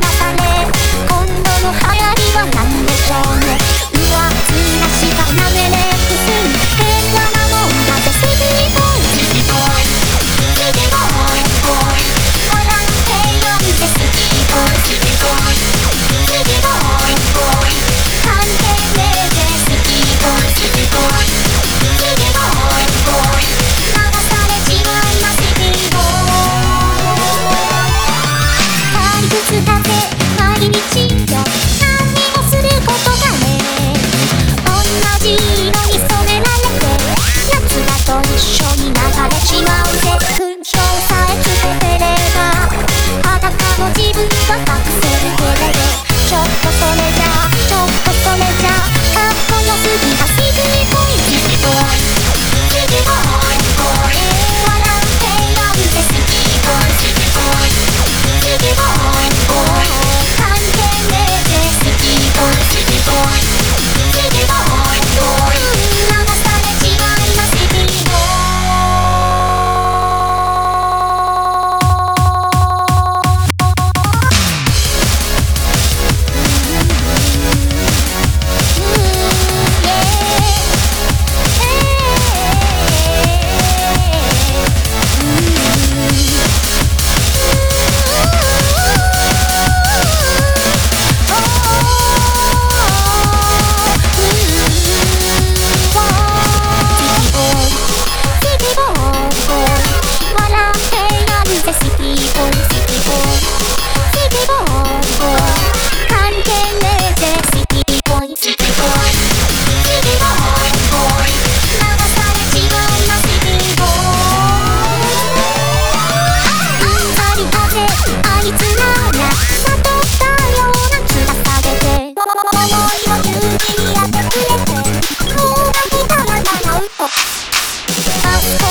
中で今度の流行りは何でしょうね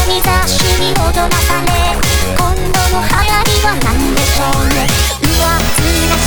日差しに踊らされ今度の流行りは何でしょうね。上っ面